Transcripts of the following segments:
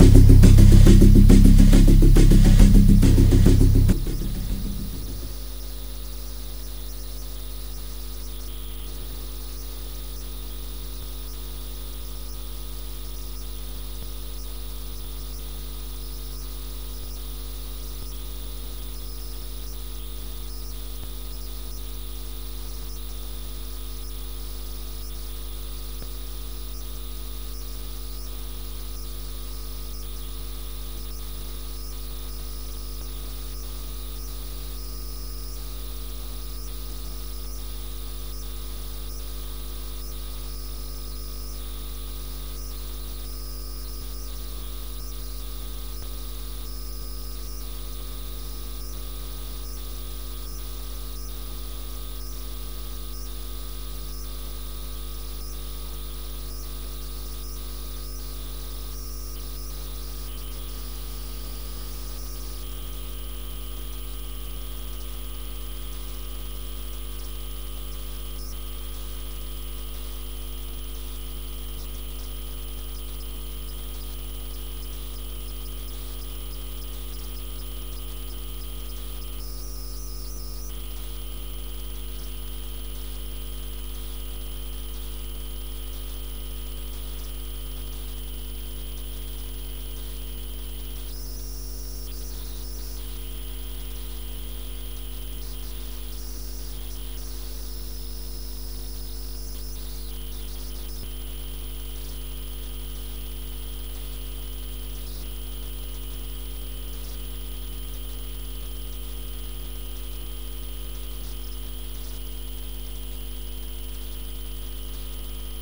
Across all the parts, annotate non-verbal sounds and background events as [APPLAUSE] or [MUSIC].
thank you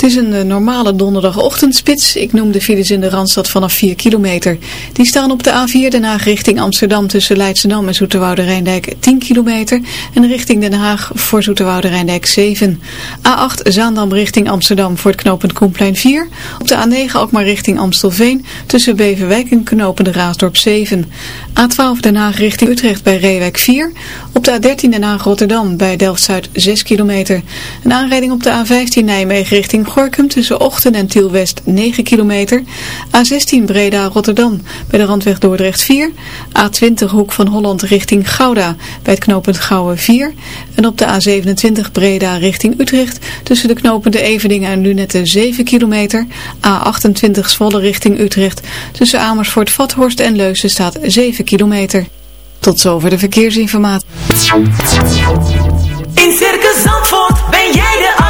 Het is een eh, normale donderdagochtendspits. Ik noem de files in de Randstad vanaf 4 kilometer. Die staan op de A4 Den Haag richting Amsterdam tussen Leidschendam en Zoeterwoude Rijndijk 10 kilometer. En richting Den Haag voor Zoeterwoude Rijndijk 7. A8 Zaandam richting Amsterdam voor het knooppunt Koenplein 4. Op de A9 ook maar richting Amstelveen tussen Beverwijk en knopende Raasdorp 7. A12 Den Haag richting Utrecht bij Reewijk 4. Op de A13 Den Haag Rotterdam bij Delft-Zuid 6 kilometer. Een aanrijding op de A15 Nijmegen richting Gorkum tussen Ochten en Tielwest 9 kilometer. A16 Breda Rotterdam bij de randweg Dordrecht 4. A20 Hoek van Holland richting Gouda bij het knooppunt Gouwen 4. En op de A27 Breda richting Utrecht tussen de knopende Eveningen en Lunette 7 kilometer. A28 Zwolle richting Utrecht tussen Amersfoort Vathorst en Leusen staat 7 kilometer. Tot zover de verkeersinformatie. In Circus Zandvoort ben jij de.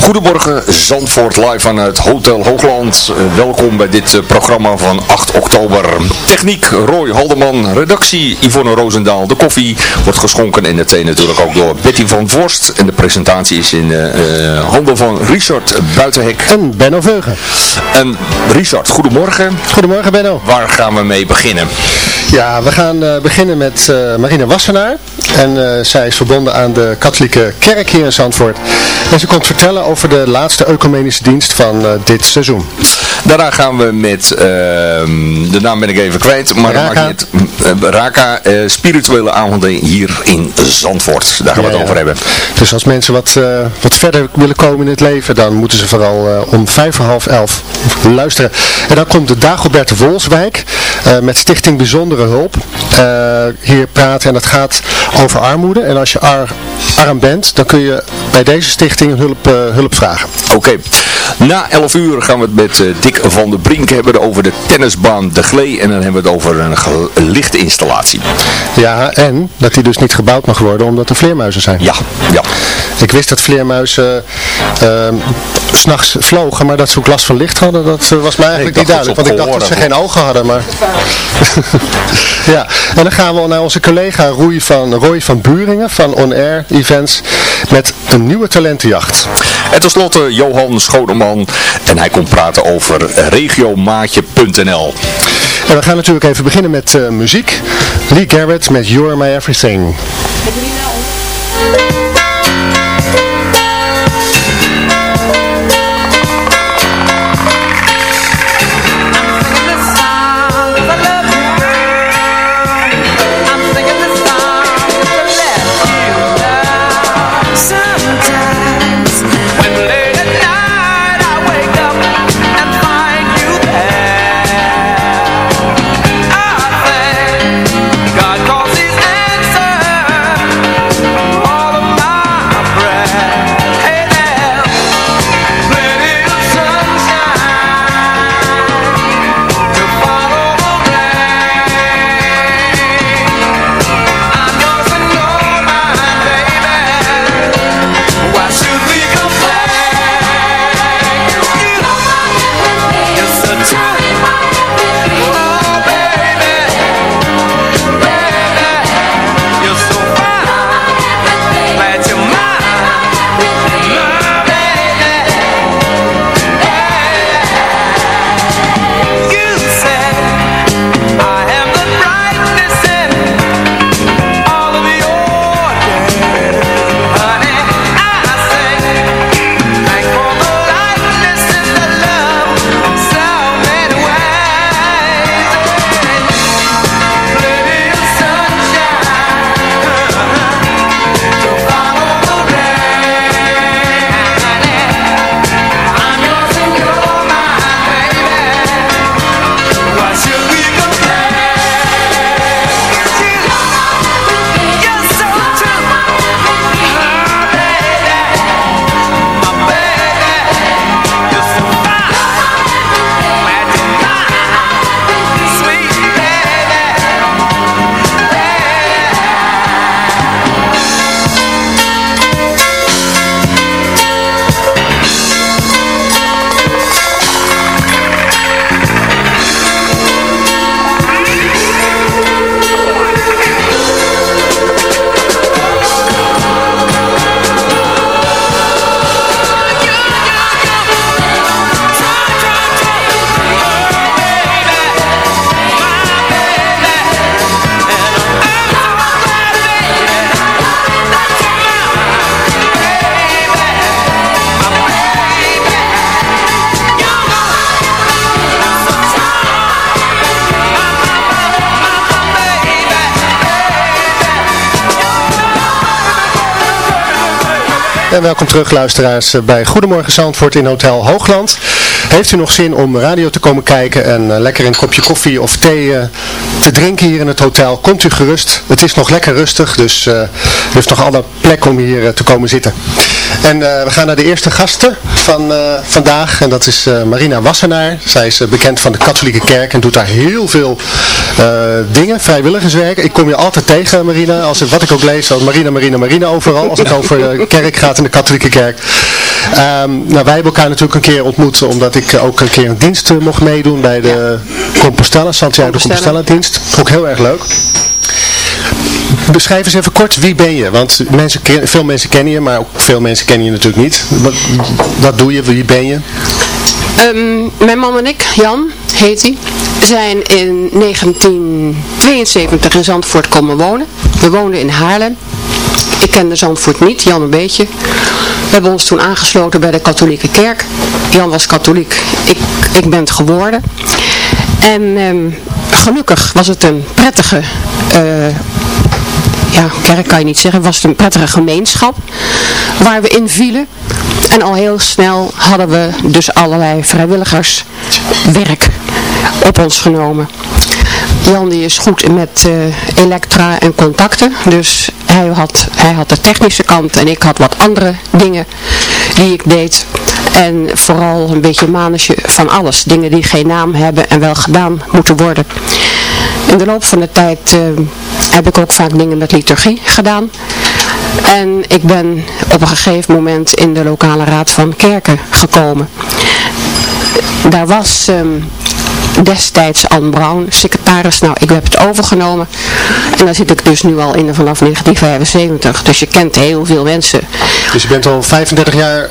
Goedemorgen, Zandvoort live vanuit Hotel Hoogland. Eh, welkom bij dit eh, programma van 8 oktober. Techniek Roy Haldeman, redactie Yvonne Roosendaal. De koffie wordt geschonken en de thee natuurlijk ook door Betty van Vorst. En de presentatie is in eh, handen van Richard Buitenhek. En Benno Veugen. En Richard, goedemorgen. Goedemorgen Benno. Waar gaan we mee beginnen? Ja, we gaan beginnen met eh, Marina Wassenaar. En zij is verbonden aan de katholieke kerk hier in Zandvoort. En ze komt vertellen over de laatste ecumenische dienst van eh, dit seizoen. Daarna gaan we met, ehm, de naam ben ik even kwijt, maar Raka. uit. Eh, Raka, eh, spirituele avonden hier in Zandvoort. Daar gaan we Ja, het over ja. hebben. Dus als mensen wat, wat verder willen komen in het leven, dan moeten ze vooral om vijf voor half elf luisteren. En dan komt de Dagobert Wolswijk met Stichting Bijzondere Hulp hier praten. En dat gaat over armoede. En als je ar- arm bent, dan kun je bij deze stichting hulp, eh, hulp vragen. Oké, na 11 uur gaan we het met eh, Dick van der Brink hebben over de tennisbaan De Glee. En dan hebben we het over een lichtinstallatie. Ja, en dat die dus niet gebouwd mag worden omdat er vleermuizen zijn. Ja, ja. Ik wist dat vleermuizen ehm, s'nachts vlogen, maar dat ze ook last van licht hadden, dat eh, was mij eigenlijk niet duidelijk. Want ik dacht dat ze geen ogen hadden, maar... [LAUGHS] ja, en dan gaan we naar onze collega Roy van, Roy van Buringen van On Air Events met een nieuwe talentenjacht. En tenslotte Johan Schoneman. En hij komt praten over regiomaatje.nl. En we gaan natuurlijk even beginnen met eh, muziek. Lee Garrett met You're My Everything. Terug luisteraars eh, bij Goedemorgen Zandvoort in Hotel Hoogland. Heeft u nog zin om radio te komen kijken en eh, lekker een kopje koffie of thee eh, te drinken hier in het hotel? Komt u gerust. Het is nog lekker rustig, dus eh, u heeft nog alle plek om hier eh, te komen zitten. En eh, we gaan naar de eerste gasten van eh, vandaag. En dat is Marina Wassenaar. Zij is bekend van de katholieke kerk en doet daar heel veel dingen, vrijwilligerswerk. Ik kom je altijd tegen, Marina. Als het, wat ik ook lees, als Marina, Marina, Marina overal. Als het over eh, kerk gaat in de katholieke kerk. Ehm, nou, wij hebben elkaar natuurlijk een keer ontmoet, omdat ik ook een keer een dienst mocht meedoen bij de Compostela, Santiago de Compostela. Compostela dienst. Ook heel erg leuk. Beschrijf eens even kort, wie ben je? Want mensen, veel mensen kennen je, maar ook veel mensen kennen je natuurlijk niet. Wat, wat doe je? Wie ben je? Ehm, mijn man en ik, Jan heet hij, zijn in 1972 in Zandvoort komen wonen. We woonden in Haarlem. Ik kende Zandvoort niet, Jan een beetje. We hebben ons toen aangesloten bij de katholieke kerk. Jan was katholiek, ik, ik ben het geworden. En ehm, gelukkig was het een prettige eh, ja, kerk kan je niet zeggen, was het een prettige gemeenschap waar we in vielen. En al heel snel hadden we dus allerlei vrijwilligerswerk op ons genomen. Jan die is goed met eh, elektra en contacten, dus hij had, hij had de technische kant en ik had wat andere dingen die ik deed. En vooral een beetje manetje van alles, dingen die geen naam hebben en wel gedaan moeten worden. In de loop van de tijd eh, heb ik ook vaak dingen met liturgie gedaan. En ik ben op een gegeven moment in de lokale raad van kerken gekomen. Daar was ehm, destijds Anne Brown, secretaris. Nou, ik heb het overgenomen. En daar zit ik dus nu al in vanaf 1975. Dus je kent heel veel mensen. Dus je bent al 35 jaar,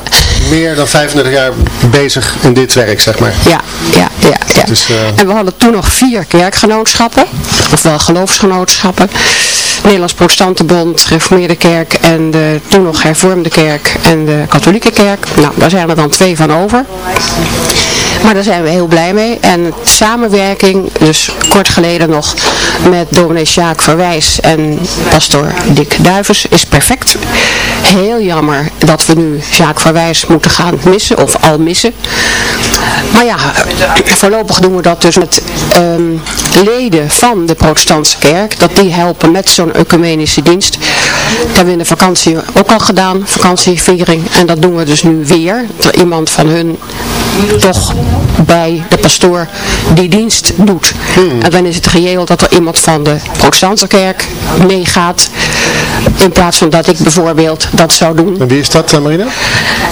meer dan 35 jaar bezig in dit werk, zeg maar. Ja, ja, ja. ja. Dus, En we hadden toen nog vier kerkgenootschappen, ofwel geloofsgenootschappen. Nederlands Protestantenbond, Gereformeerde Kerk en de toen nog Hervormde Kerk en de Katholieke Kerk. Nou, daar zijn er dan twee van over. Maar daar zijn we heel blij mee. En samenwerking, dus kort geleden nog, met dominee Sjaak Verwijs en pastoor Dick Duivens is perfect. Heel jammer dat we nu Sjaak Verwijs moeten gaan missen, of al missen. Maar ja, voorlopig doen we dat dus met ehm, leden van de protestantse kerk. Dat die helpen met zo'n ecumenische dienst. Dat hebben we in de vakantie ook al gedaan, vakantieviering. En dat doen we dus nu weer. Iemand van hun toch bij de pastoor die dienst doet. En dan is het reëel dat er iemand van de protestantse kerk meegaat. In plaats van dat ik bijvoorbeeld dat zou doen. En wie is dat, eh, Marina?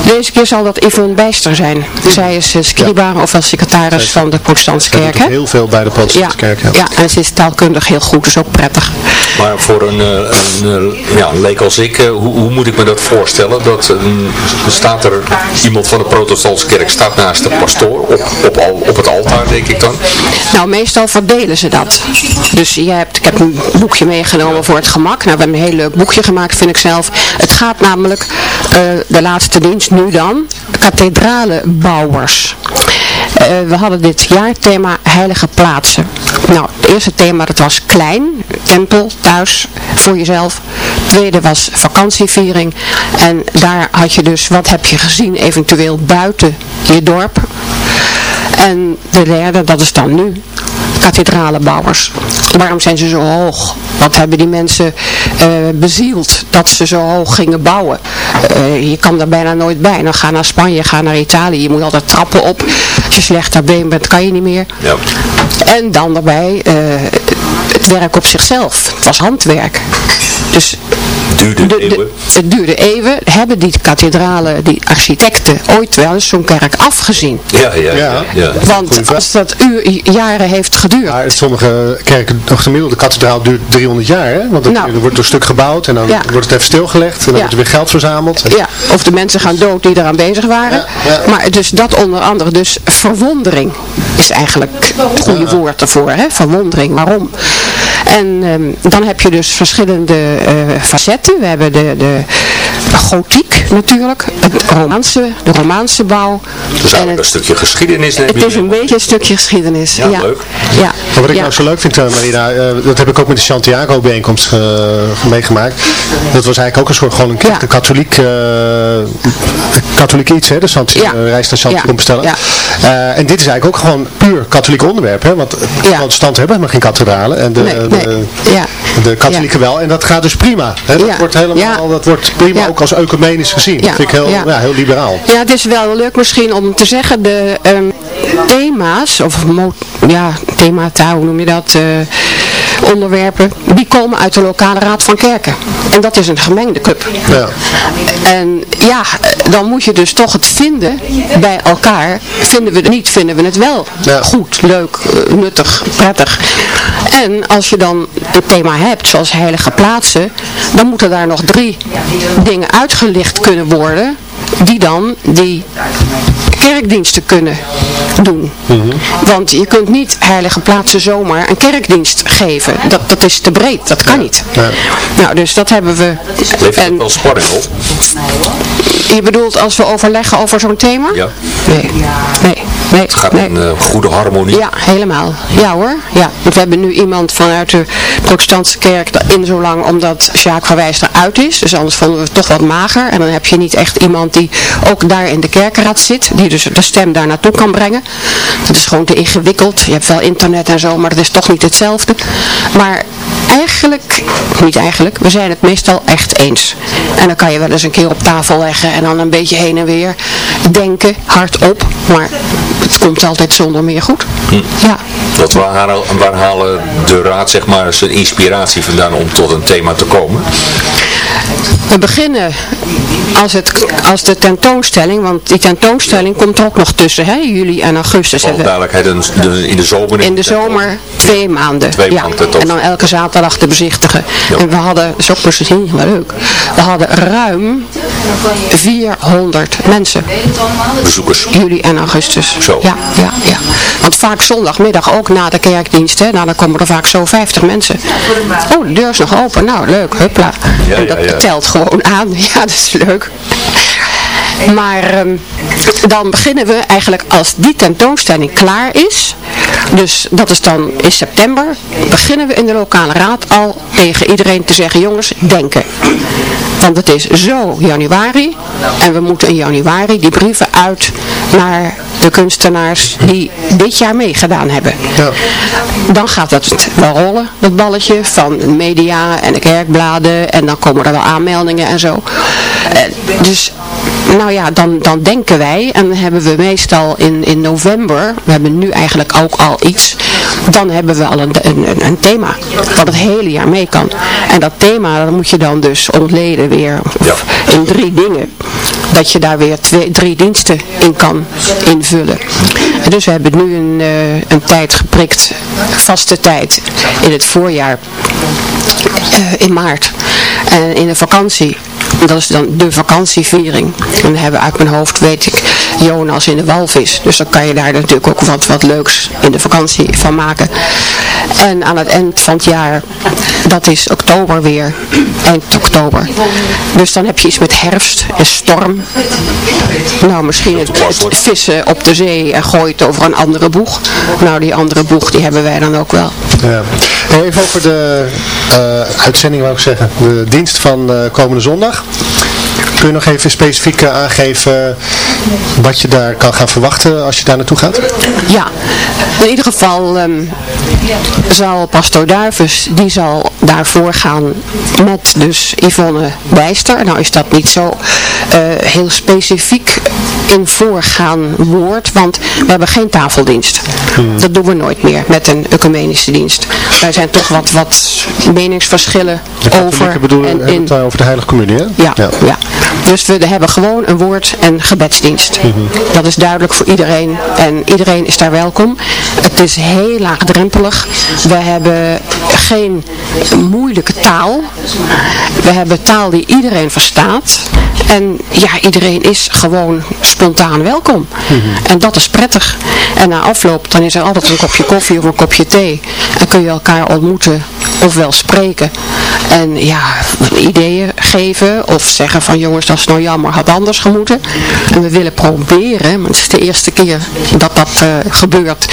Deze keer zal dat Yvonne Bijster zijn. Zij is eh, scriba of wel secretaris van de protestantse kerk. heel veel bij de Ja, protestantse kerk. Ja. ja, en ze is taalkundig heel goed, dus ook prettig. Maar voor een, eh, een ja, leek als ik, eh, hoe, hoe moet ik me dat voorstellen? Dat staat er iemand van de protestantse kerk staat naast de pastoor op, op, al, op het altaar, denk ik dan? Nou, meestal verdelen ze dat. Dus je hebt, ik heb een boekje meegenomen voor het gemak. Nou, we hebben een heel leuk boekje gemaakt, vind ik zelf. Het gaat namelijk, eh, de laatste dienst nu dan, kathedralenbouwers. Eh, we hadden dit jaarthema heilige plaatsen. Nou, het eerste thema dat was klein, tempel, thuis, voor jezelf. Het tweede was vakantieviering. En daar had je dus, wat heb je gezien eventueel buiten je dorp. En de derde, dat is dan nu, kathedralenbouwers. Waarom zijn ze zo hoog? Wat hebben die mensen eh, bezield dat ze zo hoog gingen bouwen? Eh, je kan daar bijna nooit bij. Dan ga naar Spanje, ga naar Italië. Je moet altijd trappen op. Als je slecht daar been bent, kan je niet meer. Ja. En dan daarbij eh, het werk op zichzelf. Het was handwerk. Dus Duurde de- de- eeuwen. het duurde eeuwen. Hebben die kathedralen, die architecten, ooit wel eens zo'n kerk afgezien? Ja, ja, ja. Ja. ja. Want als dat uur, jaren heeft geduurd. Maar in sommige kerken, de gemiddelde kathedraal duurt 300 jaar, hè? Want het, Nou. er wordt een stuk gebouwd en dan Ja. wordt het even stilgelegd en dan Ja. wordt er weer geld verzameld. En- Ja, of de mensen gaan dood die eraan bezig waren. Ja, ja. Maar dus dat onder andere. Dus verwondering is eigenlijk het goede woord ervoor. Hè? Verwondering, waarom? En ehm, dan heb je dus verschillende eh, facetten. We hebben de, de gotiek natuurlijk. Het Romaanse, de Romaanse bouw. Dus en eigenlijk het, een stukje geschiedenis. neem het je is een beetje een stukje geschiedenis. Ja, Ja, leuk. Ja. Maar wat ik ja. nou zo leuk vind, eh, Marina, eh, dat heb ik ook met de Santiago bijeenkomst eh, meegemaakt. Dat was eigenlijk ook een soort gewoon een, Ja. een katholiek, eh, katholiek iets, hè, de Santi Ja. reis naar Santi Ja. Compostela. Ja. Eh, en dit is eigenlijk ook gewoon puur katholiek onderwerp, hè, want de Ja. protestanten hebben helemaal geen kathedralen en de, Nee, de, nee. Ja. de katholieken wel. En dat gaat dus prima. Hè, dat Ja. wordt helemaal, Ja. dat wordt prima Ja. ook als ecumenisch gezien. Ja. Dat vind ik heel, Ja. heel liberaal. Ja, het is wel leuk misschien om te zeggen, de ehm, thema's, of ja, themata, hoe noem je dat? eh, onderwerpen, die komen uit de lokale raad van kerken. En dat is een gemengde club. Ja. En ja, dan moet je dus toch het vinden bij elkaar. Vinden we het niet, vinden we het wel Ja. goed, leuk, eh, nuttig, prettig. En als je dan een thema hebt, zoals heilige plaatsen, dan moeten daar nog drie dingen uitgelicht kunnen worden, die dan die kerkdiensten kunnen doen. Want je kunt niet heilige plaatsen zomaar een kerkdienst geven. Dat, dat is te breed, dat kan niet. Ja. Nou, dus dat hebben we. Levert het En wel spanning op? je bedoelt als we overleggen over zo'n thema? Ja. Nee, nee, nee. Het gaat nee. in eh, goede harmonie. Ja, helemaal. Ja hoor. Ja. Want we hebben nu iemand vanuit de protestantse kerk in zo lang omdat Sjaak van Wijs eruit is. Dus anders vonden we het toch wat mager. En dan heb je niet echt iemand die ook daar in de kerkenraad zit. Die dus de stem daar naartoe kan brengen. Dat is gewoon te ingewikkeld. Je hebt wel internet en zo, maar dat is toch niet hetzelfde. Maar eigenlijk, niet eigenlijk, we zijn het meestal echt eens. En dan kan je wel eens een keer op tafel leggen en dan een beetje heen en weer denken, hardop. Maar het komt altijd zonder meer goed. Ja. Dat waar, halen- waar halen de raad zeg maar zijn inspiratie vandaan om tot een thema te komen? We beginnen als, het, als de tentoonstelling, want die tentoonstelling komt er ook nog tussen, hè, juli en augustus. Voor duidelijkheid, in de zomer. In de zomer twee maanden. Twee ja. maanden. En dan elke zaterdag te bezichtigen. Ja. En we hadden, zo precies wel leuk, we hadden ruim 400 mensen. bezoekers. Juli en augustus. Zo. Ja, ja, ja. Want vaak zondagmiddag ook na de kerkdienst, hè, nou, dan komen er vaak zo 50 mensen. Oh, de deur is nog open. Nou, leuk, huppla. Ja, en dat ja, ja. Gewoon aan. [LAUGHS] Ja, dat is leuk. Maar ehm, dan beginnen we eigenlijk als die tentoonstelling klaar is. Dus dat is dan in september. Beginnen we in de lokale raad al tegen iedereen te zeggen, jongens, denken. Want het is zo januari. En we moeten in januari die brieven uit naar de kunstenaars die dit jaar meegedaan hebben. Ja. Dan gaat dat wel rollen, dat balletje van media en de kerkbladen. En dan komen er wel aanmeldingen en zo. Eh, dus nou ja, dan, dan denken wij, en dan hebben we meestal in, in november, we hebben nu eigenlijk ook al iets, dan hebben we al een, een, een- thema, wat het hele jaar mee kan. En dat thema, dat moet je dan dus ontleden weer in drie dingen. Dat je daar weer twee, drie diensten in kan invullen. En dus we hebben nu een, eh, een tijd geprikt, vaste tijd, in het voorjaar, eh, in maart. En in de vakantie dat is dan de vakantieviering. En dan hebben we uit mijn hoofd, weet ik, Jonas in de walvis. Dus dan kan je daar natuurlijk ook wat, wat leuks in de vakantie van maken. En aan het eind van het jaar, dat is oktober weer, eind oktober. Dus dan heb je iets met herfst en storm. Nou, misschien het, vissen op de zee en gooi het over een andere boeg. Nou, die andere boeg, die hebben wij dan ook wel. Ja. Even over de eh, uitzending, wou ik zeggen. De dienst van eh, komende zondag. Kun je nog even specifiek eh, aangeven wat je daar kan gaan verwachten als je daar naartoe gaat? Ja, in ieder geval ehm, zal Pastor Duivens, die zal daarvoor gaan met dus Yvonne Bijster. Nou is dat niet zo eh, heel specifiek in voorgaan woord, want we hebben geen tafeldienst. Dat doen we nooit meer met een ecumenische dienst. Daar zijn toch wat, wat meningsverschillen over. Ik bedoel, en het daar over de Heilige Communie, hè? ja, ja. Dus we hebben gewoon een woord- en gebedsdienst. Dat is duidelijk voor iedereen en iedereen is daar welkom. Het is heel laagdrempelig. We hebben geen moeilijke taal. We hebben taal die iedereen verstaat. En ja, iedereen is gewoon spontaan welkom. En dat is prettig. En na afloop, dan is er altijd een kopje koffie of een kopje thee. En kun je elkaar ontmoeten of wel spreken. En ja, ideeën geven of zeggen van jongens, dat is nou jammer, had anders gemoeten. En we willen proberen, maar het is de eerste keer dat dat eh, gebeurt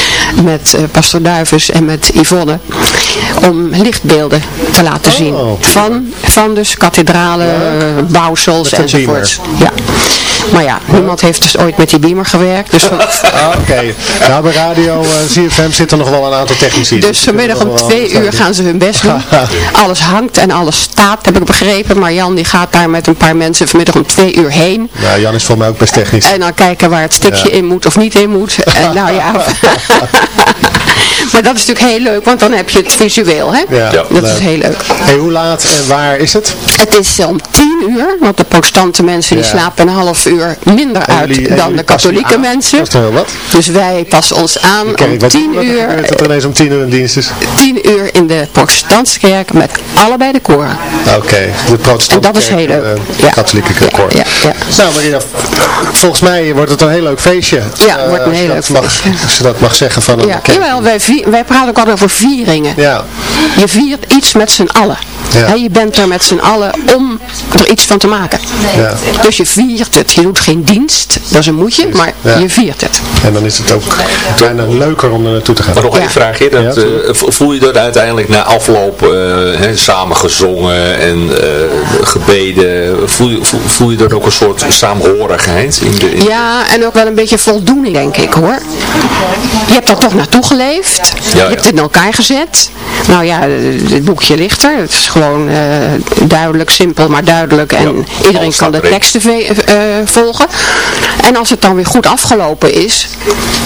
met eh, Pastor Duivens en met Yvonne, om lichtbeelden te laten zien. Van, van dus kathedralen, eh, bouwsels enzovoorts. Ja. Maar ja, niemand heeft dus ooit met die beamer gewerkt. Dus, [LAUGHS] Ah, Oké. Nou, bij radio eh, ZFM zitten nog wel een aantal technici. dus vanmiddag om twee uur gaan ze hun best doen. [LAUGHS] Alles hangt en alles staat, heb ik begrepen. Maar Jan die gaat daar met een paar mensen vanmiddag om twee uur heen. Ja, Jan is voor mij ook best technisch. En dan kijken waar het stikje Ja. in moet of niet in moet. En nou ja. [LAUGHS] [LAUGHS] Maar dat is natuurlijk heel leuk, want dan heb je het visueel, hè? Ja, dat leuk. is heel leuk. Hey, hoe laat en waar is het? Het is om tien uur, want de protestante mensen die Ja. slapen een half uur minder En uit jullie- dan de katholieke mensen. Dat is heel wat? Dus wij passen ons aan om wat, tien wat uur, gebeurt dat er ineens om tien uur een dienst is? tien uur in de protestantse kerk met allebei de koren. Oké, de protestantse En dat is kerk heel leuk. en de Ja. katholieke koor. Ja, ja. Nou Marina, volgens mij wordt het een heel leuk feestje. Ja, Eh, wordt een heel dat leuk mag- feestje. Als je dat mag zeggen van een Ja, wij praten ook altijd over vieringen. Ja, Je viert iets met z'n allen. Ja. Je bent er met z'n allen om er iets van te maken. Ja. Dus je viert het. Je doet geen dienst, dat is een moedje, maar Ja. je viert het. en dan is het ook bijna leuker om er naartoe te gaan. Maar nog Ja. één vraagje. Dat, Ja, eh, voel je dat uiteindelijk na afloop eh, hè, samen gezongen en eh, gebeden, voel je, voel, voel je dat ook een soort saamhorigheid? In de, in Ja, en ook wel een beetje voldoening, denk ik hoor. Je hebt er toch naartoe geleefd. Ja, je hebt het in elkaar gezet. Nou ja, het boekje ligt er. Het is gewoon eh, duidelijk, simpel, maar duidelijk. En Ja, iedereen kan de erin. teksten ve- eh, volgen. En als het dan weer goed afgelopen is,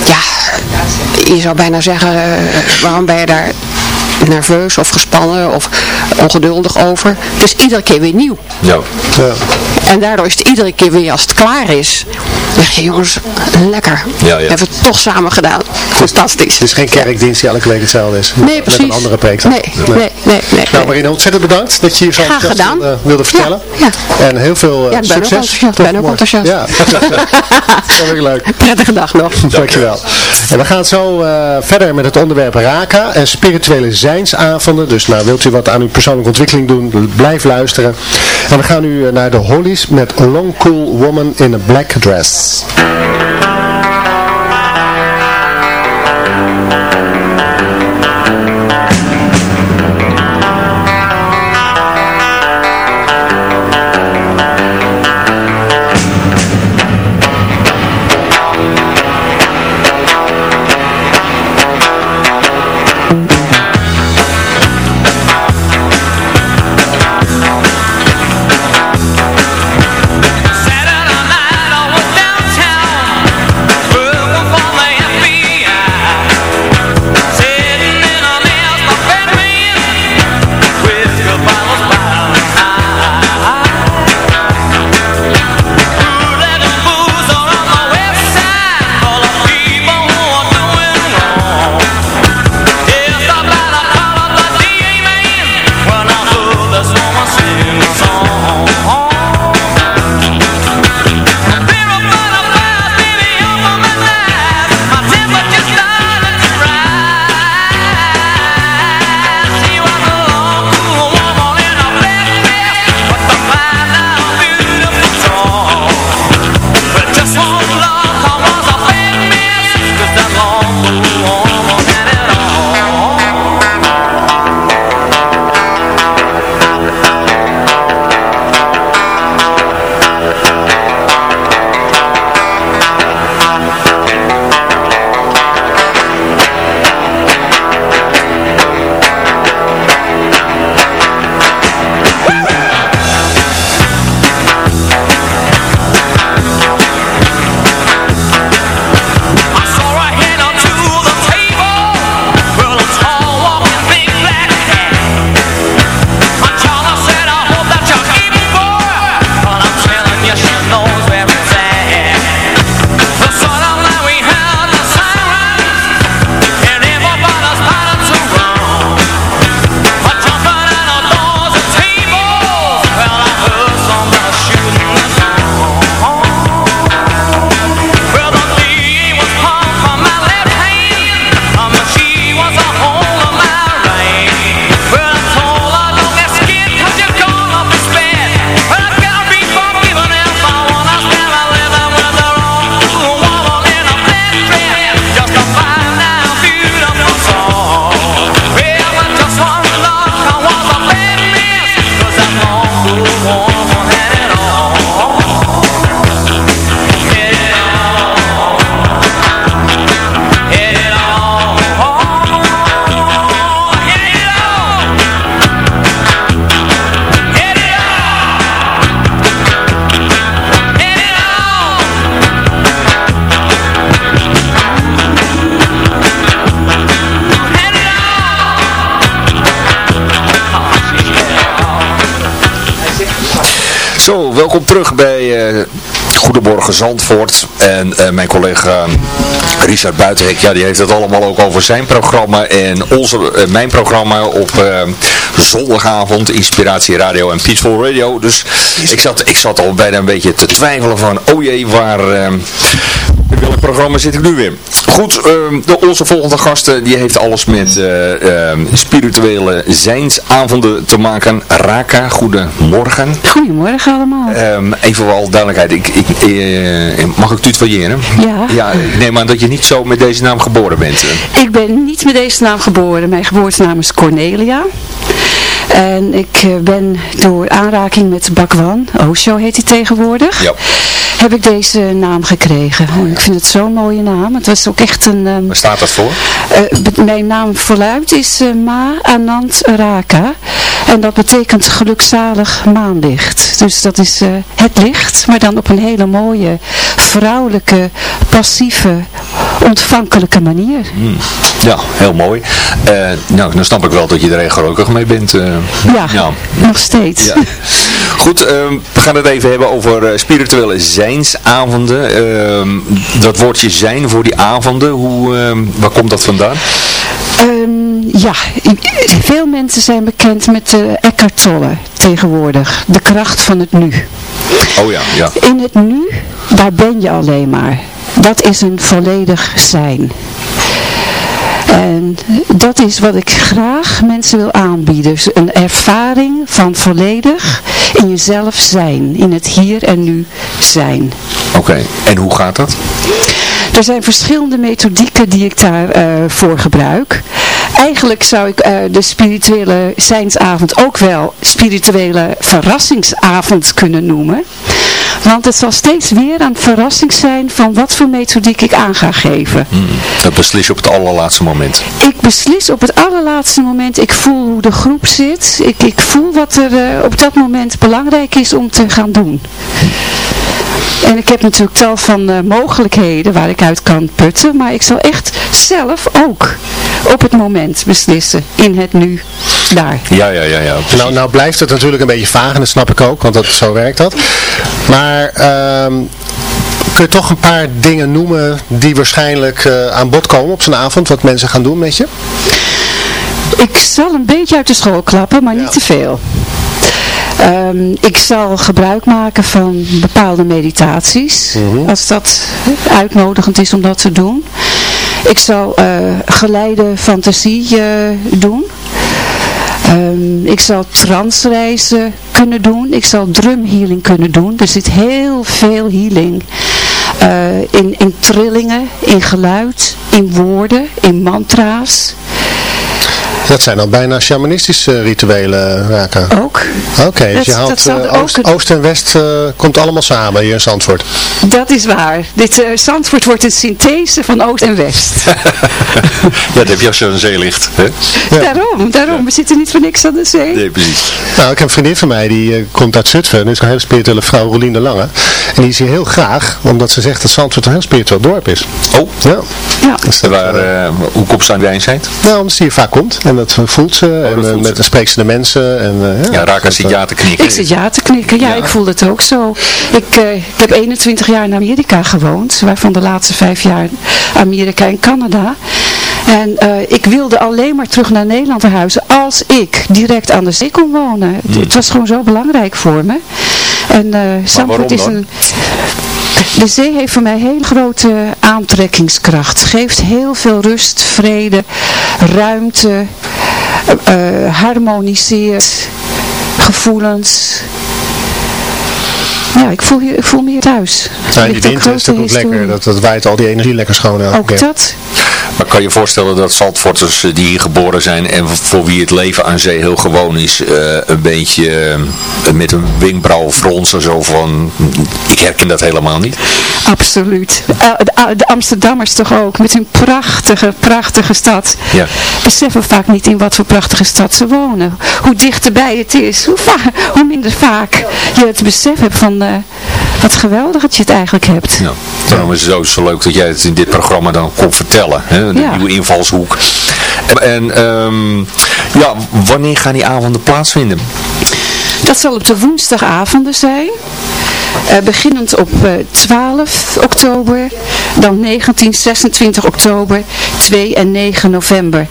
ja, je zou bijna zeggen, eh, waarom ben je daar nerveus of gespannen of ongeduldig over? Het is iedere keer weer nieuw. Ja. Ja. En daardoor is het iedere keer weer als het klaar is. Dan zeg je jongens, lekker. Ja, ja. We hebben het toch samen gedaan. Fantastisch. Het is geen kerkdienst die elke week hetzelfde is. Nee, Met precies. een andere preek. Nee, nee, nee, nee. Nou nee. Marina, ontzettend bedankt dat je hier zo gedaan. wilde, wilde vertellen. Ja, En heel veel eh, Ja, ik ben ook succes. enthousiast, Tot ben ook morgen. enthousiast. Ja, [LAUGHS] dat is leuk. Prettige dag nog. Dankjewel. En we gaan zo eh, verder met het onderwerp Raka en spirituele Dus nou, wilt u wat aan uw persoonlijke ontwikkeling doen, blijf luisteren. En we gaan nu eh, naar de Hollies met Long Cool Woman in a Black Dress. Welkom terug bij eh, Goedemorgen Zandvoort. En eh, mijn collega Richard Buitenhek, ja, die heeft het allemaal ook over zijn programma. En onze, eh, mijn programma op eh, zondagavond, Inspiratie Radio en Peaceful Radio. Dus ik zat, ik zat al bijna een beetje te twijfelen van, oh jee, waar... in welk programma zit ik nu weer? Goed, ehm, de, onze volgende gasten die heeft alles met eh, ehm, spirituele zijnsavonden te maken. Raka, goedemorgen. Goedemorgen allemaal. Ehm, even wel duidelijkheid, ik, ik, eh, mag ik tutoyeren? Ja. Ja, ik neem aan dat je niet zo met deze naam geboren bent. Ik ben niet met deze naam geboren. Mijn geboortenaam is Cornelia. En ik eh, ben door aanraking met Bakwan, Osho heet hij tegenwoordig, Ja. Heb ik deze naam gekregen. En ik vind het zo'n mooie naam. Het was ook echt een... ehm, Waar staat dat voor? eh, mijn naam voluit is eh, Ma Anand Raka. En dat betekent gelukzalig maanlicht. Dus dat is eh, het licht, maar dan op een hele mooie, vrouwelijke, passieve, ontvankelijke manier. Hmm. Ja, heel mooi. Nou, dan snap ik wel dat je er erg gelukkig mee bent. Ja, ja. nog steeds. Ja. Goed, ehm, we gaan het even hebben over eh, spirituele zijnsavonden. Ehm, dat woordje zijn voor die avonden, hoe, ehm, waar komt dat vandaan? Ja, veel mensen zijn bekend met de Eckhart Tolle tegenwoordig. De kracht van het nu. Oh ja, ja. In het nu, daar ben je alleen maar. Dat is een volledig zijn. En dat is wat ik graag mensen wil aanbieden. Dus een ervaring van volledig in jezelf zijn. In het hier en nu zijn. Oké, en hoe gaat dat? Er zijn verschillende methodieken die ik daarvoor voor gebruik. Eigenlijk zou ik eh, de spirituele zijnsavond ook wel spirituele verrassingsavond kunnen noemen. Want het zal steeds weer een verrassing zijn van wat voor methodiek ik aan ga geven. Hmm, dat beslis je op het allerlaatste moment. Ik beslis op het allerlaatste moment, ik voel hoe de groep zit. Ik, ik voel wat er eh, op dat moment belangrijk is om te gaan doen. En ik heb natuurlijk tal van eh, mogelijkheden waar ik uit kan putten. Maar ik zal echt zelf ook op het moment beslissen. In het nu, daar. Ja, ja, ja, ja. precies. Nou, nou blijft het natuurlijk een beetje vaag en dat snap ik ook, want dat, zo werkt dat. Maar ehm, kun je toch een paar dingen noemen die waarschijnlijk eh, aan bod komen op zo'n avond, wat mensen gaan doen met je? Ik zal een beetje uit de school klappen, maar niet te veel. Ehm, ik zal gebruik maken van bepaalde meditaties, als dat uitnodigend is om dat te doen. Ik zal eh, geleide fantasie eh, doen. Ehm, ik zal transreizen kunnen doen. Ik zal drumhealing kunnen doen. Er zit heel veel healing eh, in, in trillingen, in geluid, in woorden, in mantra's. Dat zijn dan bijna shamanistische rituelen, Raka. Ook. Oké, dus je haalt eh, ook oost, en west eh, komt allemaal samen hier in Zandvoort. Dat is waar. Dit uh, Zandvoort wordt een synthese van Oost en West. [LAUGHS] ja, dat heb je als je een zeelicht. Hè? Daarom, daarom. We zitten niet voor niks aan de zee. Nee, precies. Nou, ik heb een vriendin van mij, die eh, komt uit Zutphen. Is een hele spirituele vrouw, Rolien de Lange. En die is hier heel graag, omdat ze zegt dat Zandvoort een heel spiritueel dorp is. Oh, Ja. Ja. Dus dat, waar, eh, hoe komt ze aan de ijsheid? nou, omdat ze hier vaak komt. En dat voelt ze. en dat eh, voelt met ze. spreekt ze de mensen. En, eh, Ja, Raka dat, zit ja te knikken. Ik zit ja te knikken. Ja, Ja. ik voel het ook zo. Ik, eh, ik heb 21 jaar in Amerika gewoond. Waarvan de laatste vijf jaar Amerika en Canada. En eh, ik wilde alleen maar terug naar Nederland verhuizen als ik direct aan de zee kon wonen. Het, het was gewoon zo belangrijk voor me. En eh Zandvoort is een... De zee heeft voor mij hele grote aantrekkingskracht. Geeft heel veel rust, vrede, ruimte, eh, eh, harmoniseert gevoelens. Ja, ik voel, hier, ik voel me hier thuis. Er die wind is natuurlijk ook lekker. Dat, dat waait al die energie lekker schoon Ook keer. dat. Kan je voorstellen dat Zandvoorters die hier geboren zijn en voor wie het leven aan zee heel gewoon is, eh, een beetje eh, met een wenkbrauw fronsen zo van, ik herken dat helemaal niet. Absoluut. Eh, de, de Amsterdammers toch ook, met hun prachtige, prachtige stad. Ja. Beseffen vaak niet in wat voor prachtige stad ze wonen. Hoe dichterbij het is, hoe, hoe minder vaak je het besef hebt van wat geweldig dat je het eigenlijk hebt. Nou, daarom is het ook zo leuk dat jij het in dit programma dan kon vertellen. Hè? De Ja. nieuwe invalshoek. En, en ehm, ja, wanneer gaan die avonden plaatsvinden? Dat zal op de woensdagavonden zijn. Eh, beginnend op eh, 12 oktober, dan 19, 26 oktober, 2 en 9 november.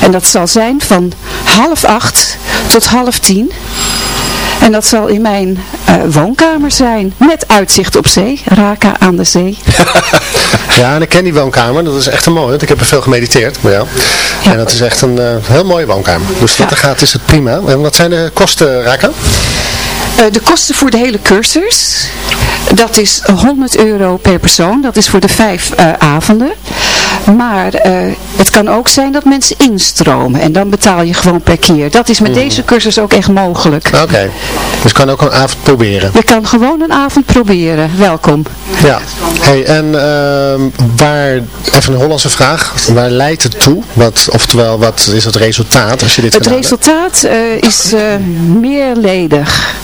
En dat zal zijn van half acht tot half tien. En dat zal in mijn eh, woonkamer zijn, met uitzicht op zee, Raka aan de zee. [LAUGHS] Ja, en ik ken die woonkamer. Dat is echt een mooie. Want ik heb er veel gemediteerd bij jou. En dat is echt een eh, heel mooie woonkamer. Dus wat er gaat is het prima. En wat zijn de kosten, Raka? Eh, de kosten voor de hele cursus, dat is 100 euro per persoon. Dat is voor de vijf avonden. Maar eh, het kan ook zijn dat mensen instromen. En dan betaal je gewoon per keer. Dat is met Mhm. deze cursus ook echt mogelijk. Oké. Dus ik kan ook een avond proberen. Je kan gewoon een avond proberen. Welkom. Ja. Hey, en ehm, waar, even een Hollandse vraag. Waar leidt het toe? Wat, oftewel, wat is het resultaat als je dit Het resultaat eh, is eh, meerledig.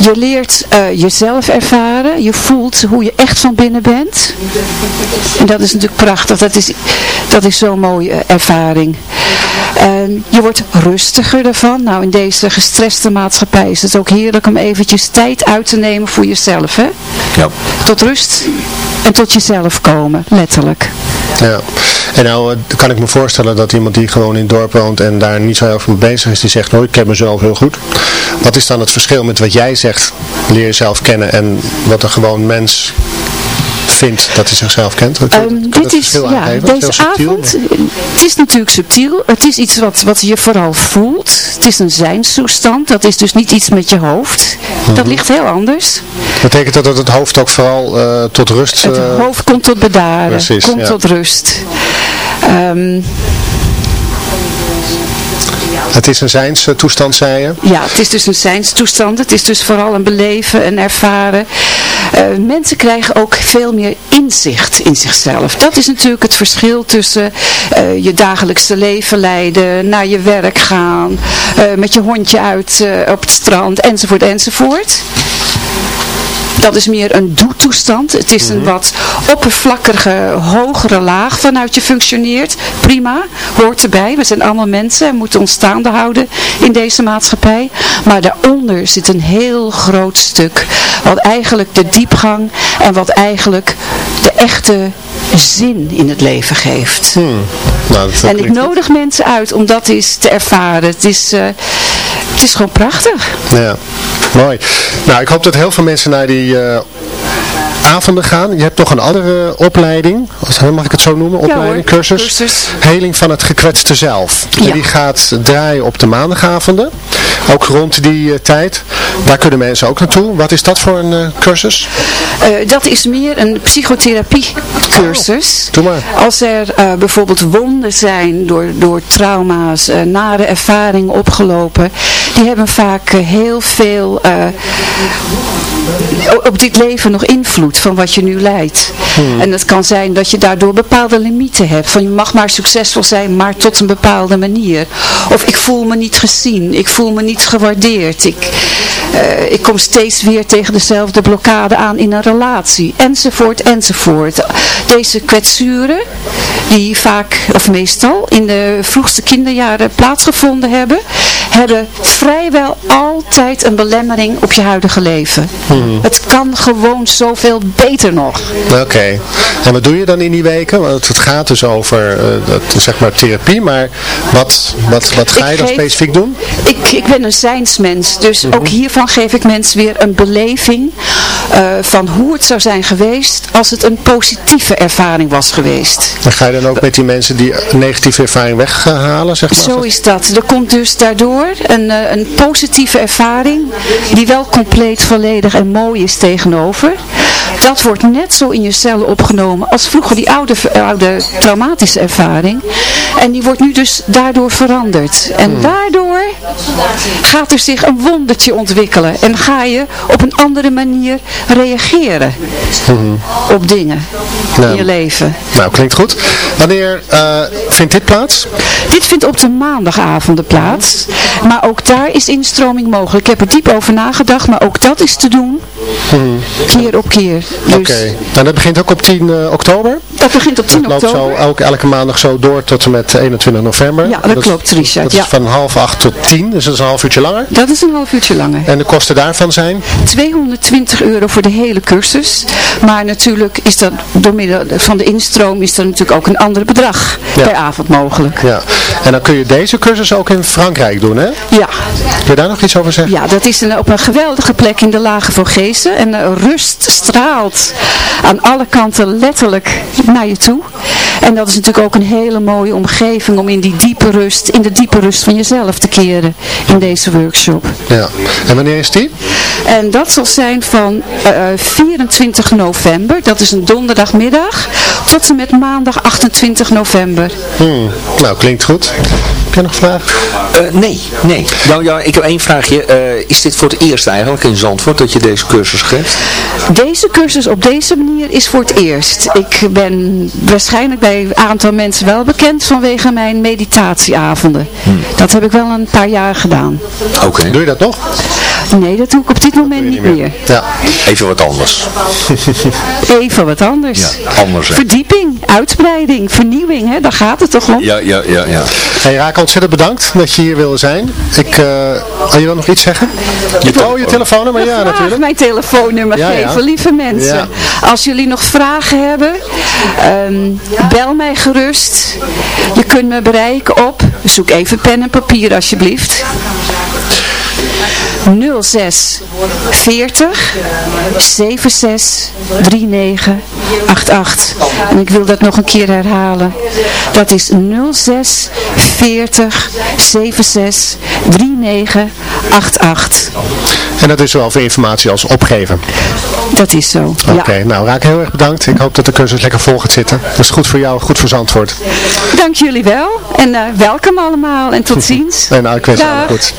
Je leert jezelf ervaren. Je voelt hoe je echt van binnen bent. En dat is natuurlijk prachtig. Dat is, dat is zo'n mooie eh, ervaring. En je wordt rustiger ervan. Nou, in deze gestreste maatschappij is het ook heerlijk om eventjes tijd uit te nemen voor jezelf. Hè? Ja. Tot rust en tot jezelf komen, letterlijk. Ja. En nou eh, kan ik me voorstellen dat iemand die gewoon in het dorp woont en daar niet zo heel veel mee bezig is, die zegt, nou ik ken mezelf heel goed. Wat is dan het verschil met wat jij zegt, leer jezelf kennen en wat een gewoon mens vindt dat hij zichzelf kent? Kun Ehm, dit is, ja, is deze avond, het is natuurlijk subtiel. Het is iets wat, wat je vooral voelt. Het is een zijnstoestand. Dat is dus niet iets met je hoofd. Dat Mhm. ligt heel anders. Betekent dat dat het hoofd ook vooral eh, tot rust... Het eh, hoofd komt tot bedaren. precies, komt ja. tot rust. Ehm, Het is een zijnstoestand, zei je. ja, het is dus een zijnstoestand. Het is dus vooral een beleven en ervaren. Eh, mensen krijgen ook veel meer inzicht in zichzelf. Dat is natuurlijk het verschil tussen eh, je dagelijkse leven leiden, naar je werk gaan, eh, met je hondje uit eh, op het strand, enzovoort, enzovoort. Dat is meer een doetoestand. Het is een wat oppervlakkige, hogere laag vanuit je functioneert. Prima, hoort erbij. We zijn allemaal mensen en moeten ons staande houden in deze maatschappij. Maar daaronder zit een heel groot stuk. Wat eigenlijk de diepgang en wat eigenlijk de echte zin in het leven geeft. Hmm. Nou, En ik nodig mensen uit om dat eens te ervaren. Het is, eh, het is gewoon prachtig. Ja, mooi. Nou, ik hoop dat heel veel mensen naar die eh, avonden gaan. Je hebt nog een andere opleiding, als- mag ik het zo noemen? Opleiding, hoor, cursus. cursus. Heling van het gekwetste zelf. En die gaat draaien op de maandagavonden. Ook rond die eh, tijd. Daar kunnen mensen ook naartoe. Wat is dat voor een eh, cursus? Eh, dat is meer een psychotherapiecursus. Doe maar. Als er bijvoorbeeld wonden zijn door, door trauma's, nare ervaringen opgelopen, die hebben vaak heel veel op dit leven nog invloed van wat je nu leidt. En het kan zijn dat je daardoor bepaalde limieten hebt. Van je mag maar succesvol zijn, maar tot een bepaalde manier. Of ik voel me niet gezien, ik voel me niet gewaardeerd. Ik, eh, ik kom steeds weer tegen dezelfde blokkade aan in een relatie. Enzovoort, enzovoort. Deze kwetsuren, die vaak, of meestal, in de vroegste kinderjaren plaatsgevonden hebben, hebben vrijwel altijd een belemmering op je huidige leven. Het kan gewoon zoveel beter nog. Oké. En wat doe je dan in die weken? Want het gaat dus over dat, zeg maar therapie. Maar wat, wat, wat ga Ik je dan geef- specifiek doen? Ik, ik ben een zijnsmens, dus Mhm. ook hiervan geef ik mensen weer een beleving eh, van hoe het zou zijn geweest als het een positieve ervaring was geweest. Dan ga je dan ook met die mensen die negatieve ervaring weghalen, zeg maar? Zo is dat. Er komt dus daardoor een, eh, een positieve ervaring die wel compleet, volledig en mooi is tegenover. Dat wordt net zo in je cellen opgenomen als vroeger die oude, oude traumatische ervaring. En die wordt nu dus daardoor veranderd. En Hmm. daardoor gaat er zich een wondertje ontwikkelen. En ga je op een andere manier reageren op dingen Hmm. In je leven. Nou, klinkt goed. Wanneer eh, vindt dit plaats? Dit vindt op de maandagavonden plaats. Maar ook daar is instroming mogelijk. Ik heb er diep over nagedacht, maar ook dat is te doen. Keer op keer. Dus Oké. Nou, dat begint ook op 10 eh, oktober? Dat begint op 10 Dat loopt zo oktober. elke, elke maandag zo door tot en met 21 november. Ja, dat klopt, Richard, Dat ja. is van half acht tot tien, dus dat is een half uurtje langer. Dat is een half uurtje langer. En de kosten daarvan zijn? 220 euro voor de hele cursus. Maar natuurlijk is dat door middel van de instroom is er natuurlijk ook een ander bedrag Ja. per avond mogelijk. Ja. En dan kun je deze cursus ook in Frankrijk doen, hè? Ja. Kun je daar nog iets over zeggen? Ja, dat is een, op een geweldige plek in de Lage Vogezen. En de rust straalt aan alle kanten letterlijk naar je toe. En dat is natuurlijk ook een hele mooie omgeving om in die diepe rust, in de diepe rust van jezelf te keren in deze workshop. Ja. En wanneer is die? En dat zal zijn van eh, 24 november, dat is een donderdagmiddag, tot en met maandag 28 november. Hmm. Nou, klinkt goed. Nog vragen? Eh, nee, nee. Nou ja, ik heb één vraagje. Eh, is dit voor het eerst eigenlijk in Zandvoort dat je deze cursus geeft? Deze cursus op deze manier is voor het eerst. Ik ben waarschijnlijk bij een aantal mensen wel bekend vanwege mijn meditatieavonden. Dat heb ik wel een paar jaar gedaan. Oké. Doe je dat nog? Nee, dat doe ik op dit moment niet meer. Ja. Even wat anders. [LAUGHS] Even wat anders. Ja, anders. hè. Verdieping, uitbreiding, vernieuwing, hè? daar gaat het toch om? Ja, ja, ja, ja. Hey, Raak, ontzettend bedankt dat je hier wilde zijn. Ik, eh wil je wil nog iets zeggen? oh, je telefoonnummer? Ja, natuurlijk. mijn telefoonnummer Ja, ja. geven, lieve mensen. Ja. Als jullie nog vragen hebben, ehm, bel mij gerust. Je kunt me bereiken op, zoek even pen en papier alsjeblieft. 06 40 76 39 88. En ik wil dat nog een keer herhalen. Dat is 06 40 76 39 88. En dat is zowel voor informatie als opgeven. Dat is zo. Oké, Ja. nou Raak, heel erg bedankt. Ik hoop dat de cursus lekker vol gaat zitten. Dat is goed voor jou, goed voor Zandvoort. Dank jullie wel. En eh, welkom allemaal. En tot [LAUGHS] ziens. En nou, ik wens je goed.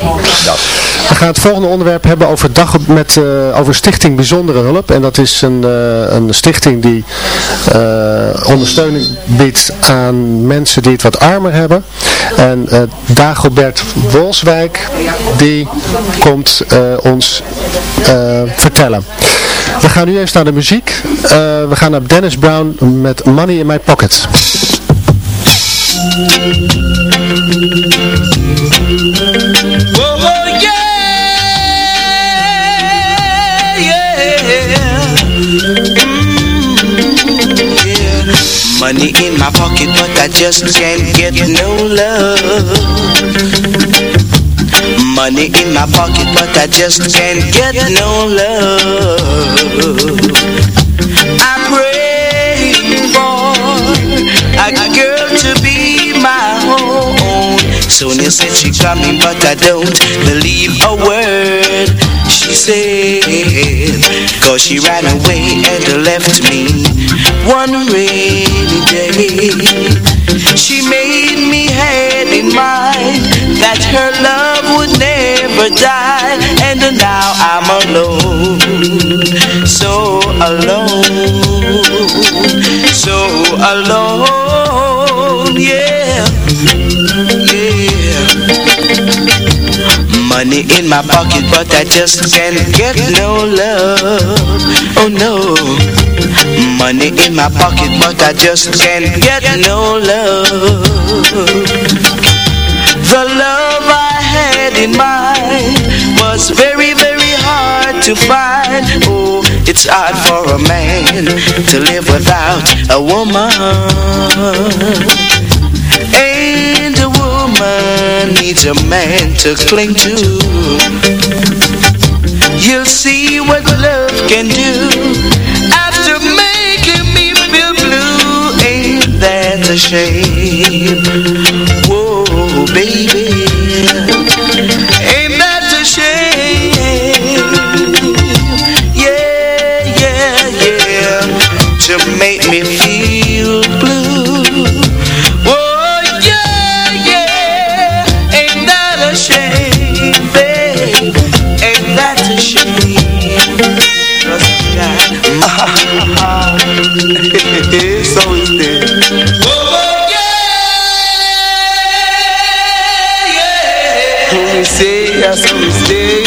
We gaan het volgende onderwerp hebben over, dag met, eh, over Stichting Bijzondere Hulp. En dat is een, eh, een stichting die eh, ondersteuning biedt aan mensen die het wat armer hebben. En Dagobert Wolswijk, die komt ons vertellen. We gaan nu even naar de muziek. We gaan naar Dennis Brown met Money in My Pocket. Money in my pocket, but I just can't get no love. Money in my pocket, but I just can't get no love. I pray for a girl to be my own. Sonia said she coming, but I don't believe a word she said. Cause she ran away and left me one rainy day. She made me had in mind that her love would never die. And now I'm alone, so alone, so alone, yeah, yeah. Money in my pocket, but I just can't get no love. Oh no. Money in my pocket, but I just can't get no love. The love I had in mind was very, very hard to find. Oh, it's hard for a man to live without a woman. And a woman needs a man to cling to. You'll see what love can do shame? Whoa, baby. Say, yeah, so we stay.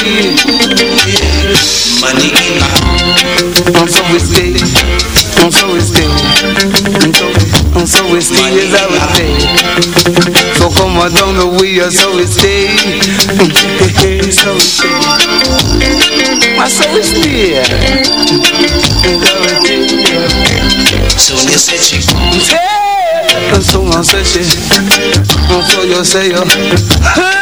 Money in my, and so we stay, and so we stay, and so we stay is how we stay. So come on down the way, so we stay. [LAUGHS] so we stay. My so we stay. So you said she So I said she So you say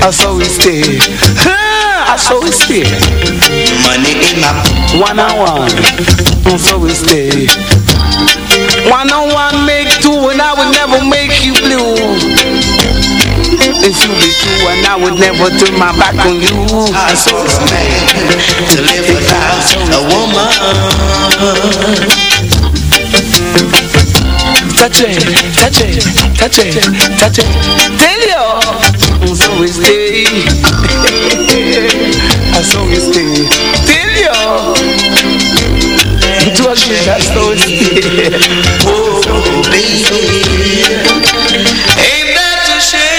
I saw we stay I saw we stay Money in my One on one. I saw we stay One on one make two and I would never make you blue. If you be true and I would never turn my back on you. I saw it's man to live without a woman. Touch it, touch it, touch it, touch it. Tell you, we stay. I so we stay. Tell you, touch it, that's so we stay. Oh, baby, ain't that a shame?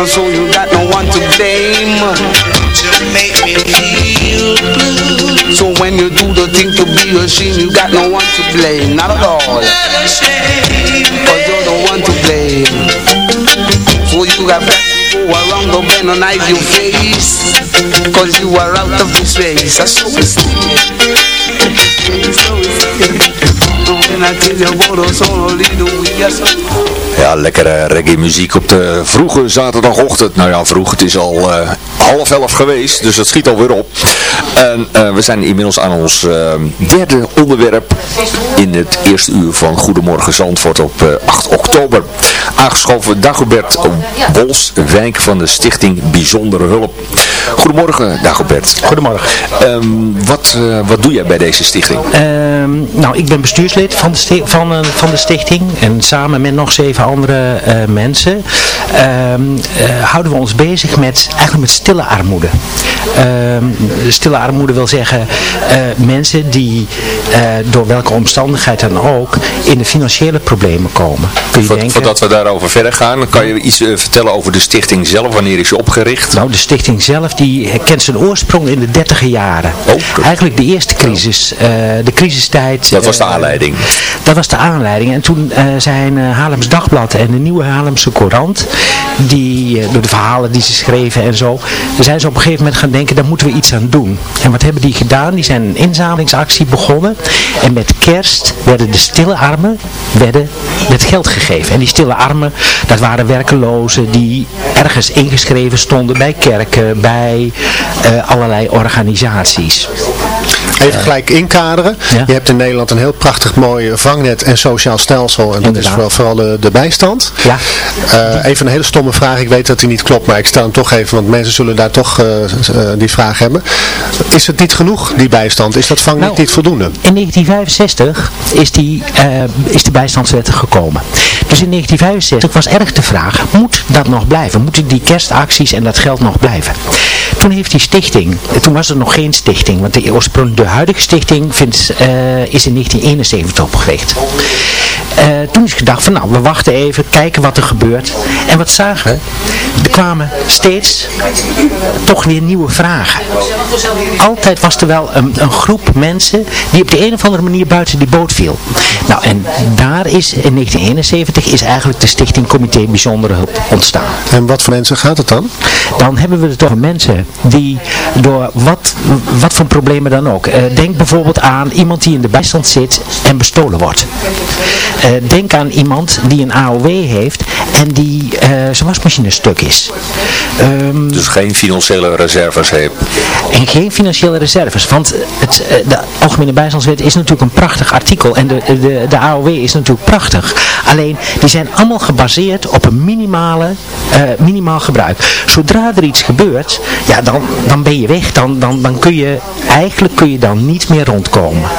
And so you got no one to blame. To make me feel blue. So when you do the thing to be ashamed, you got no one to blame, not at all. Cause you're the one. You got to go around and hide your face. Cause you are out of this race. That's so we Ja, lekkere reggae muziek op de vroege zaterdagochtend. Nou ja, vroeg. Het is al eh, half elf geweest, dus dat schiet alweer op. En eh, we zijn inmiddels aan ons eh, derde onderwerp in het eerste uur van Goedemorgen Zandvoort op 8 oktober. Aangeschoven Dagobert Wolswijk van de Stichting Bijzondere Hulp. Goedemorgen Dagobert. Goedemorgen. Ehm, wat, wat doe jij bij deze stichting? Ehm, nou, ik ben bestuurslid van de, van, van de stichting en samen met nog zeven andere uh, mensen ehm, uh, houden we ons bezig met, eigenlijk met stille armoede. Ehm, stille armoede wil zeggen mensen die door welke omstandigheid dan ook in de financiële problemen komen. Kun je Vo denken, voordat we daarover verder gaan, kan je iets vertellen over de stichting zelf? Wanneer is je opgericht? Nou, de stichting zelf die kent zijn oorsprong in de dertiger jaren. Oh, Eigenlijk de eerste crisis, de crisistijd. Dat was de aanleiding. Dat was de aanleiding. En toen uh, zijn uh, Haarlems Dagblad en de Nieuwe Haarlemse Courant, die, uh, door de verhalen die ze schreven en zo, zijn ze op een gegeven moment gaan denken, daar moeten we iets aan doen. En wat hebben die gedaan? Die zijn een inzamelingsactie begonnen. En met kerst werden de stille armen werden met geld gegeven. En die stille armen, dat waren werkelozen die ergens ingeschreven stonden bij kerken, bij allerlei organisaties. Even gelijk inkaderen. Ja. Je hebt in Nederland een heel prachtig mooi vangnet en sociaal stelsel. En dat Inderdaad. is wel vooral de, de bijstand. Ja. Uh, even een hele stomme vraag. Ik weet dat die niet klopt, maar ik stel hem toch even. Want mensen zullen daar toch uh, uh, die vraag hebben. Is het niet genoeg, die bijstand? Is dat vangnet nou, niet voldoende? In 1965 is die, is de bijstandswet gekomen. Dus in 1965 was erg de vraag, moet dat nog blijven? Moeten die kerstacties en dat geld nog blijven? Toen heeft die stichting, toen was er nog geen stichting, want de oorsprong, de huidige stichting vindt, uh, is in 1971 opgericht. Uh, toen is gedacht van nou, we wachten even, kijken wat er gebeurt. En wat zagen we? Er kwamen steeds toch weer nieuwe vragen. Altijd was er wel een, een groep mensen die op de een of andere manier buiten die boot viel. Nou, en daar is in 1971 is eigenlijk de stichting Comité Bijzondere Hulp ontstaan. En wat voor mensen gaat het dan? Dan hebben we het toch mensen die door wat, wat voor problemen dan ook. Uh, denk bijvoorbeeld aan iemand die in de bijstand zit en bestolen wordt. Uh, denk aan iemand die een AOW heeft en die uh, zijn wasmachine stuk is. Um, dus geen financiële reserves heeft. En geen financiële reserves. Want het, de Algemene Bijstandswet is natuurlijk een prachtig artikel. En de, de, de AOW is natuurlijk prachtig. Alleen die zijn allemaal gebaseerd op een minimale, uh, minimaal gebruik. Zodra er iets gebeurt, ja, dan, dan ben je weg. Dan, dan, dan kun je, eigenlijk kun je dan niet meer rondkomen.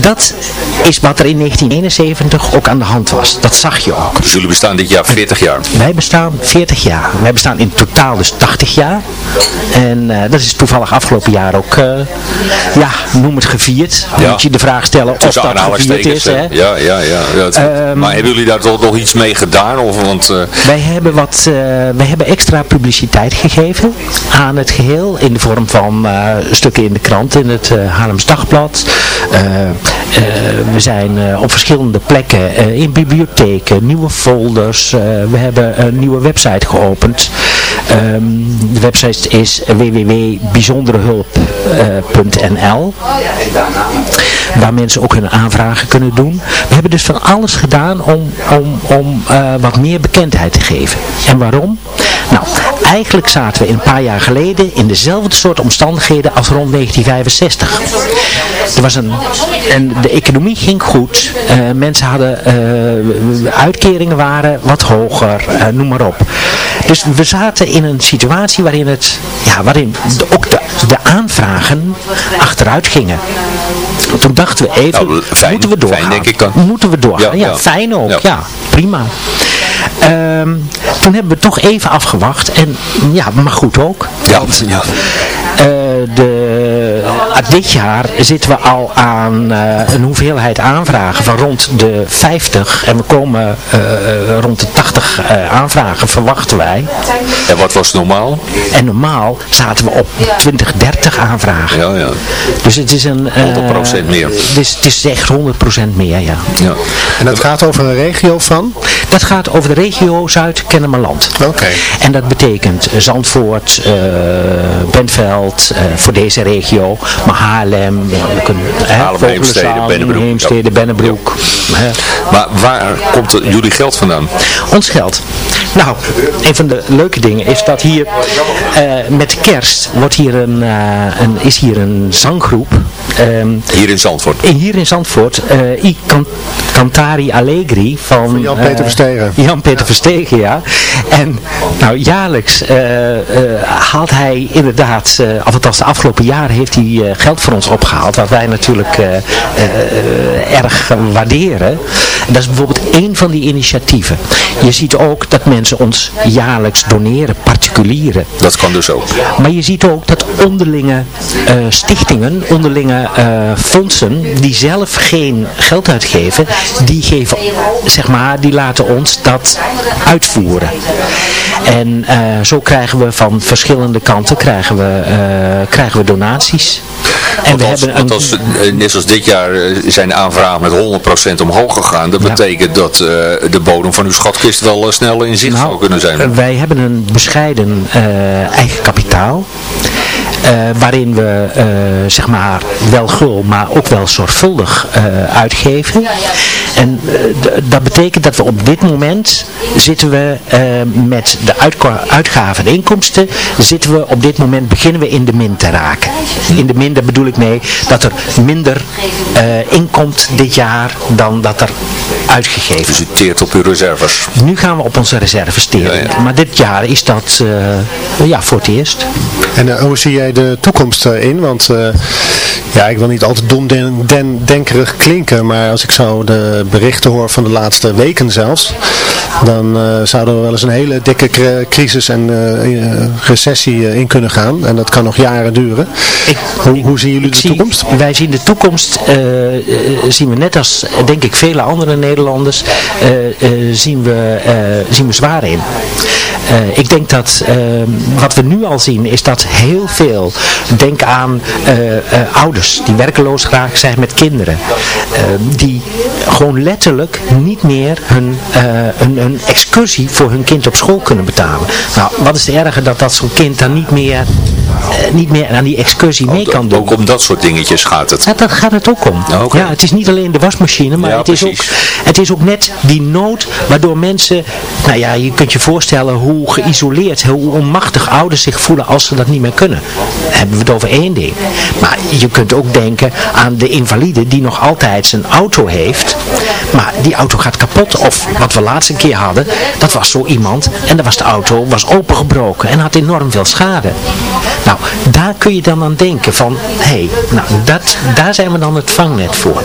Dat is wat er in 1971 ook aan de hand was. Dat zag je ook. Dus jullie bestaan dit jaar 40 jaar. Wij bestaan 40 jaar. Wij bestaan in totaal dus 80 jaar. En eh, dat is toevallig afgelopen jaar ook, eh, ja, noem het gevierd. Ja. Moet je de vraag stellen of Tussen dat gevierd is. Hè? Ja, ja, ja. Ehm, maar hebben jullie daar toch nog iets mee gedaan? Of, want, eh, Wij hebben wat, wij hebben extra publiciteit gegeven aan het geheel in de vorm van stukken in de krant, in het Haarlems Dagblad. Eh, we zijn eh, op verschillende plekken eh, in bibliotheken, nieuwe folders. we hebben een nieuwe website geopend. Ehm, de website is www.bijzonderehulp.nl waar mensen ook hun aanvragen kunnen doen. We hebben dus van alles gedaan om, om, om wat meer bekendheid te geven. En waarom? Nou, eigenlijk zaten we een paar jaar geleden in dezelfde soort omstandigheden als rond 1965. Er was een, en de economie ging goed. Eh, mensen hadden, eh, uitkeringen waren wat hoger, eh, noem maar op. Dus we zaten in een situatie waarin, het, ja, waarin de- ook de, de aanvragen achteruit gingen. Toen dachten we even, Nou, fijn, moeten we doorgaan? fijn, denk ik dan. Moeten we doorgaan? Ja, Ja, ja. fijn ook. Ja. Ja, prima. Ehm, toen hebben we toch even afgewacht. En ja, maar goed ook. ja, ja. Eh, de, ah, dit jaar zitten we al aan eh, een hoeveelheid aanvragen van rond de 50. En we komen eh, rond de 80 eh, aanvragen, verwachten wij. En wat was normaal? En normaal zaten we op 20, 30 aanvragen. Ja, ja. Dus het is een... eh, 100% meer. Dus het is echt 100% meer, ja. ja. En dat gaat over een regio van? Dat gaat over de regio Zuid-Kennemerland. Oké. En dat betekent eh, Zandvoort, eh, Bentveld, eh, voor deze regio, maar Haarlem, ja, we kunnen, hè, Haarlem, Heemstede, Bennebroek. Hè. Maar waar komt jullie geld vandaan? Ons geld. Nou, een van de leuke dingen is dat hier eh, met kerst wordt hier een, eh, een, is hier een zanggroep. ehm, Hier in Zandvoort. en hier in Zandvoort, eh I Can- Cantari Allegri van, Van Jan-Peter eh, Verstegen. Jan-Peter Verstegen, ja. En nou, jaarlijks eh, eh, haalt hij inderdaad, eh of althans afgelopen jaren heeft hij eh, geld voor ons opgehaald, wat wij natuurlijk eh, eh, erg waarderen. En dat is bijvoorbeeld één van die initiatieven. Je ziet ook dat mensen ons jaarlijks doneren, particulieren. Dat kan dus ook. Maar je ziet ook dat onderlinge eh, stichtingen, onderlinge eh, fondsen, die zelf geen geld uitgeven, die geven, zeg maar, die laten ons dat uitvoeren. En eh, zo krijgen we van verschillende kanten krijgen we, krijgen we donaties. En we hebben een, eh, net zoals dit jaar zijn de aanvragen met 100% omhoog gegaan. Dat Ja. betekent dat eh, de bodem van uw schatkist wel eh, snel in zicht zou kunnen zijn. Nou, wij hebben een bescheiden eh, eigen kapitaal. Eh, waarin we eh, zeg maar wel gul, maar ook wel zorgvuldig eh, uitgeven. En dat betekent dat we op dit moment zitten we eh, met de uitgaven en inkomsten, zitten we op dit moment beginnen we in de min te raken. In de min, daar bedoel ik mee dat er minder eh, inkomt dit jaar dan dat er uitgegeven Dus teert op uw reserves. nu gaan we op onze reserves. Ja, ja. Maar dit jaar is dat eh, ja, voor het eerst. En hoe zie jij de toekomst eh, in? Want eh, ja, ik wil niet altijd domdenkerig klinken, maar als ik zo de berichten hoor van de laatste weken zelfs, dan eh, zouden we wel eens een hele dikke cri- crisis en eh, eh, recessie in kunnen gaan. En dat kan nog jaren duren. Ik, Hoe, hoe zien jullie de zie- toekomst? Wij zien de toekomst, zien we net als denk ik vele andere Nederlanders, zien, we, zien we zwaar in. Ik denk dat wat we nu al zien is dat heel veel, denk aan ouders die werkeloos geraakt zijn met kinderen, die gewoon letterlijk niet meer hun, eh, een, een excursie voor hun kind op school kunnen betalen. Nou, wat is het erger dat dat zo'n kind dan niet meer, eh, niet meer aan die excursie mee kan doen. Ook om dat soort dingetjes gaat het. Ja, daar gaat het ook om. Ja, oké. Ja, het is niet alleen de wasmachine, maar Ja, het, is ook, het is ook net die nood waardoor mensen, nou ja, je kunt je voorstellen hoe geïsoleerd, hoe onmachtig ouders zich voelen als ze dat niet meer kunnen. Dan hebben we het over één ding. Maar je kunt ook denken aan de invalide die nog altijd zijn auto heeft, maar die auto gaat kapot. Of wat we laatst een keer hadden, dat was zo iemand en dan was de auto was opengebroken en had enorm veel schade. Nou, daar kun je dan aan denken van, hé, hey, nou, dat, daar zijn we dan het vangnet voor.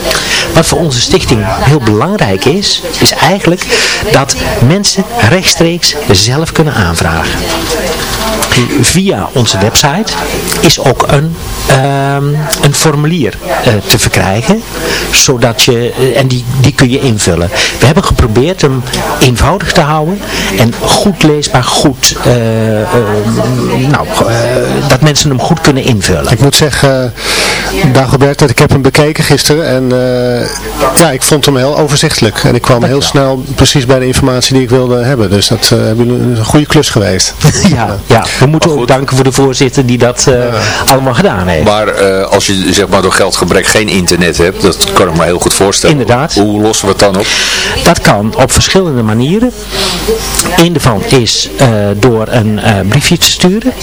Wat voor onze stichting heel belangrijk is, is eigenlijk dat mensen rechtstreeks zelf kunnen aanvragen. Via onze website is ook een, ehm, een formulier eh, te verkrijgen, zodat je, eh, en die, die kun je invullen. We hebben geprobeerd hem eenvoudig te houden en goed leesbaar, goed, eh, nou, dat mensen hem goed kunnen invullen. Ik moet zeggen, Dagobert, dat ik heb hem bekeken gisteren en ja, ik vond hem heel overzichtelijk. En ik kwam heel snel precies bij de informatie die ik wilde hebben. Dus dat jullie een goede klus geweest. [LAUGHS] Ja, ja, we moeten ook danken voor de voorzitter die dat eh, allemaal gedaan heeft. Maar eh, als je zeg maar door geldgebrek geen internet hebt, dat kan ik me heel goed voorstellen. Inderdaad. Hoe lossen we het dan op? Dat kan op verschillende manieren. Eén daarvan is eh, door een eh, briefje te sturen.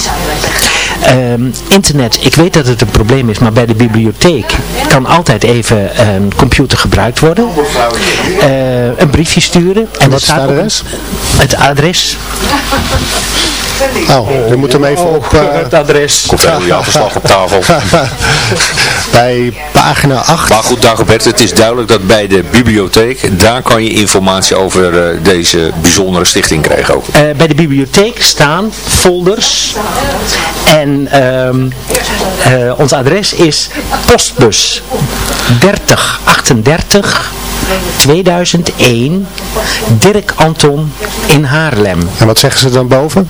Ehm, internet, ik weet dat het een probleem is, maar bij de bibliotheek kan altijd even een computer gebruikt worden. Eh, een briefje sturen. En wat is het staat een- adres? Het adres. Oh, je moet hem even op... eh, het adres. Komt heel jouw verslag op tafel. [LAUGHS] bij pagina 8. Maar goed, Dagobert, het is duidelijk dat bij de bibliotheek, daar kan je informatie over eh, deze bijzondere stichting krijgen ook. Eh, bij de bibliotheek staan folders en ehm, eh, ons adres is postbus 3038 2001 Dirk Anton in Haarlem. En wat zeggen ze dan boven?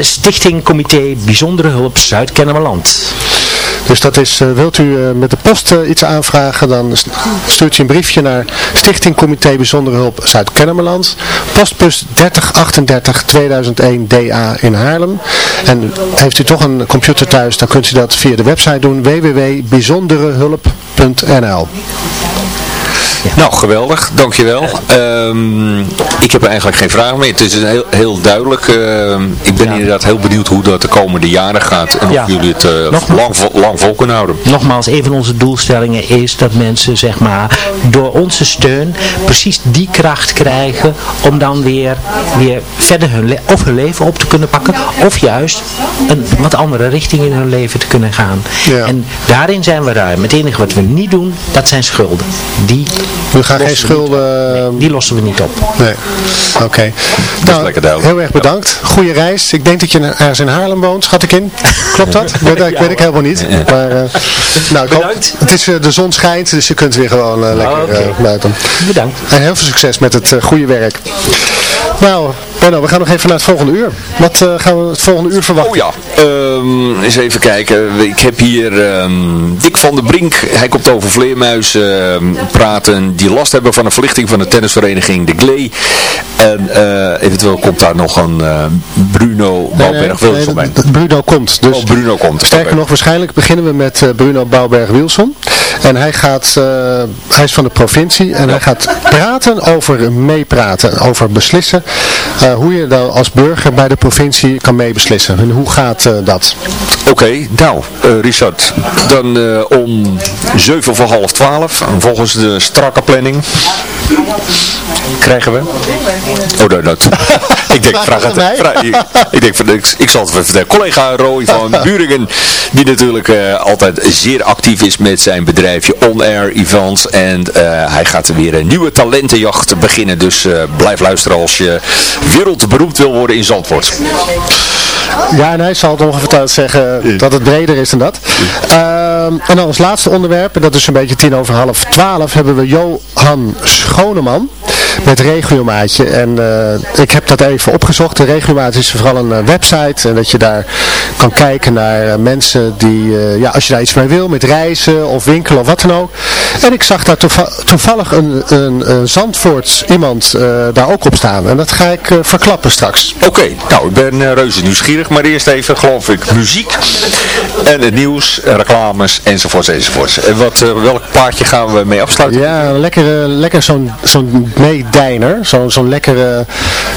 Stichting Comité Bijzondere Hulp Zuid-Kennemerland. Dus dat is, eh, wilt u eh, met de post eh, iets aanvragen, dan stuurt u een briefje naar Stichting Comité Bijzondere Hulp Zuid-Kennemerland, postbus 3038 2001 DA in Haarlem. En heeft u toch een computer thuis, dan kunt u dat via de website doen, www.bijzonderehulp.nl Nou, geweldig. Dankjewel. Ehm ik heb eigenlijk geen vragen meer. Het is een heel, heel duidelijk. ehm, ik ben inderdaad heel benieuwd hoe dat de komende jaren gaat. En Ja. of jullie het eh, Nog- lang, vol- lang vol kunnen houden. Nogmaals, een van onze doelstellingen is dat mensen zeg maar door onze steun precies die kracht krijgen om dan weer, weer verder hun, le- of hun leven op te kunnen pakken of juist een wat andere richting in hun leven te kunnen gaan. Ja. En daarin zijn we ruim. Het enige wat we niet doen, dat zijn schulden. Die We gaan geen schulden... Nee, die lossen we niet op. Nee. Oké. Nou, lekker duidelijk. heel erg bedankt. Goede reis. Ik denk dat je ergens in Haarlem woont, schat ik in. [LAUGHS] Klopt dat? Weet, ik weet ik helemaal niet. Maar, eh, nou, ik hoop- Bedankt. het is, eh, de zon schijnt, dus je kunt weer gewoon eh, lekker eh, buiten. Bedankt. En heel veel succes met het eh, goede werk. Nou, we gaan nog even naar het volgende uur. Wat eh, gaan we het volgende uur verwachten? Oh ja, ehm, eens even kijken. Ik heb hier ehm, Dick van der Brink. Hij komt over vleermuizen ehm, praten die last hebben van een verlichting van de tennisvereniging De Glee. En eh, eventueel komt daar nog een eh, Bruno Bouwberg Wilson bij. nee, nee, Bruno komt. Dus Oh, Bruno komt. Sterker nog, waarschijnlijk beginnen we met Bruno Bouwberg-Wilson. En hij, gaat, hij is van de provincie en hij gaat praten over meepraten, over beslissen. Eh, hoe je dan als burger bij de provincie kan meebeslissen. En hoe gaat eh, dat? Oké, nou eh, Richard, dan om 7 voor half 12, volgens de strakke planning, krijgen we... Oh, dat, dat. [LAUGHS] ik denk, vraag het, vraag- ik, ik denk, ik, ik zal het even vertellen. Collega Roy van [LAUGHS] Buringen, die natuurlijk altijd zeer actief is met zijn bedrijfje On Air Events. En hij gaat weer een nieuwe talentenjacht beginnen. Dus blijf luisteren als je wereldberoemd wil worden in Zandvoort. Ja, en hij zal het ongetwijfeld zeggen dat het breder is dan dat. Ehm, en dan als laatste onderwerp, en dat is een beetje tien over half twaalf, hebben we Johan Schoneman met Regiomaatje. En eh, ik heb dat even opgezocht. De Regiomaat is vooral een eh, website en dat je daar kan kijken naar eh, mensen die, ja, als je daar iets mee wil, met reizen of winkelen of wat dan ook. En ik zag daar toeva- toevallig een, een, een Zandvoorts iemand daar ook op staan. En dat ga ik verklappen straks. Oké, nou ik ben reuze nieuwsgierig, maar eerst even geloof ik muziek en het nieuws, eh, reclames enzovoorts enzovoorts. En wat, eh, welk plaatje gaan we mee afsluiten? Ja, lekker, lekker zo'n zo'n meedijner. Zo'n zo'n lekkere,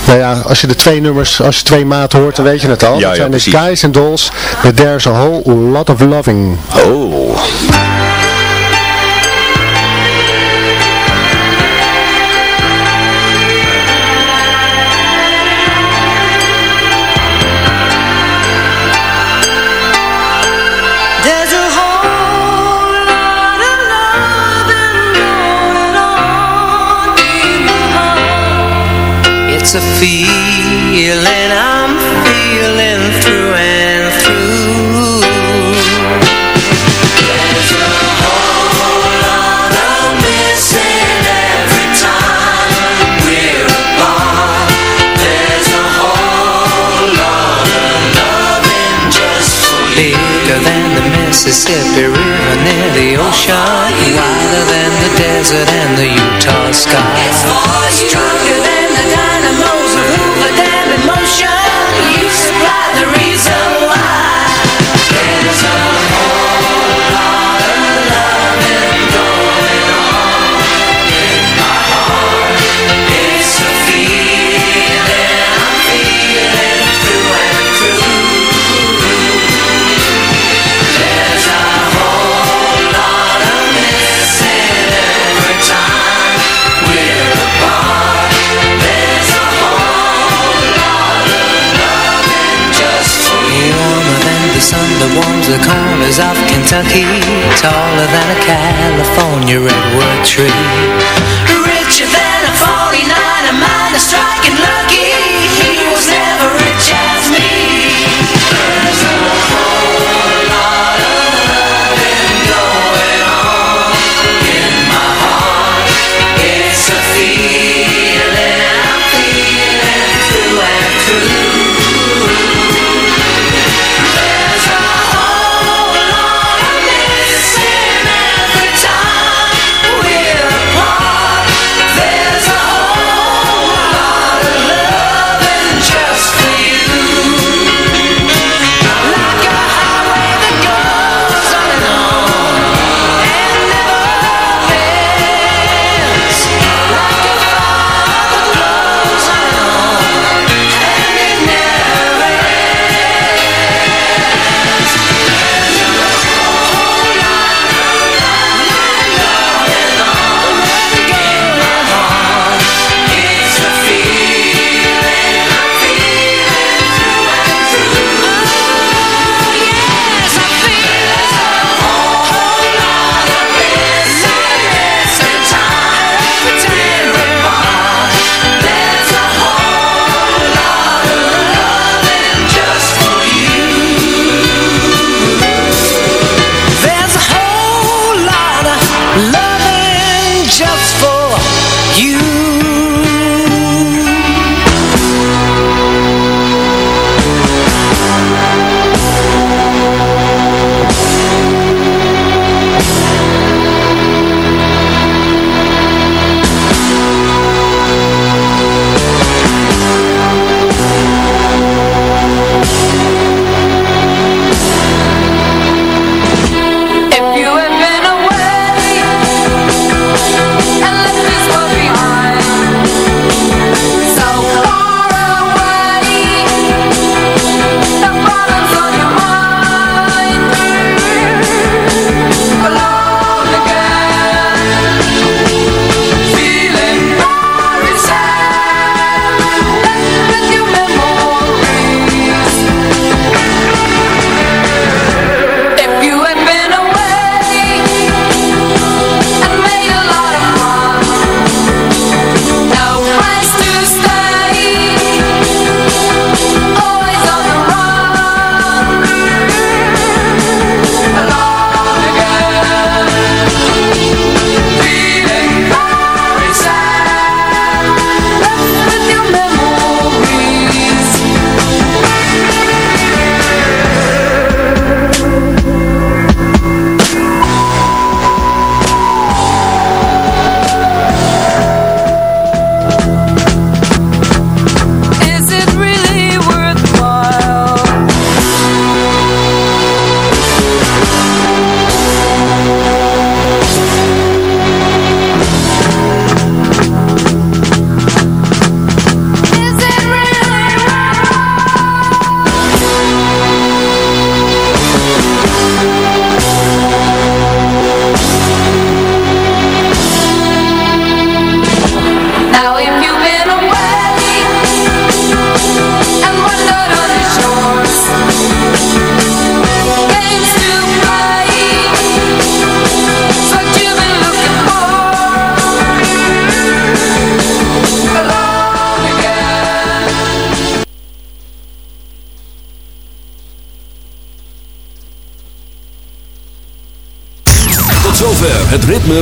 nou ja, als je de twee nummers, als je twee maten hoort, dan weet je het al. Ja, dat ja, zijn de. Guys and Dolls met There's a Whole Lot of Loving. Oh. Mississippi River near the ocean Wider than the desert and the Utah sky. It's for you. Stronger warms the corners of Kentucky Taller than a California redwood tree. Richer than a 49 a miner striking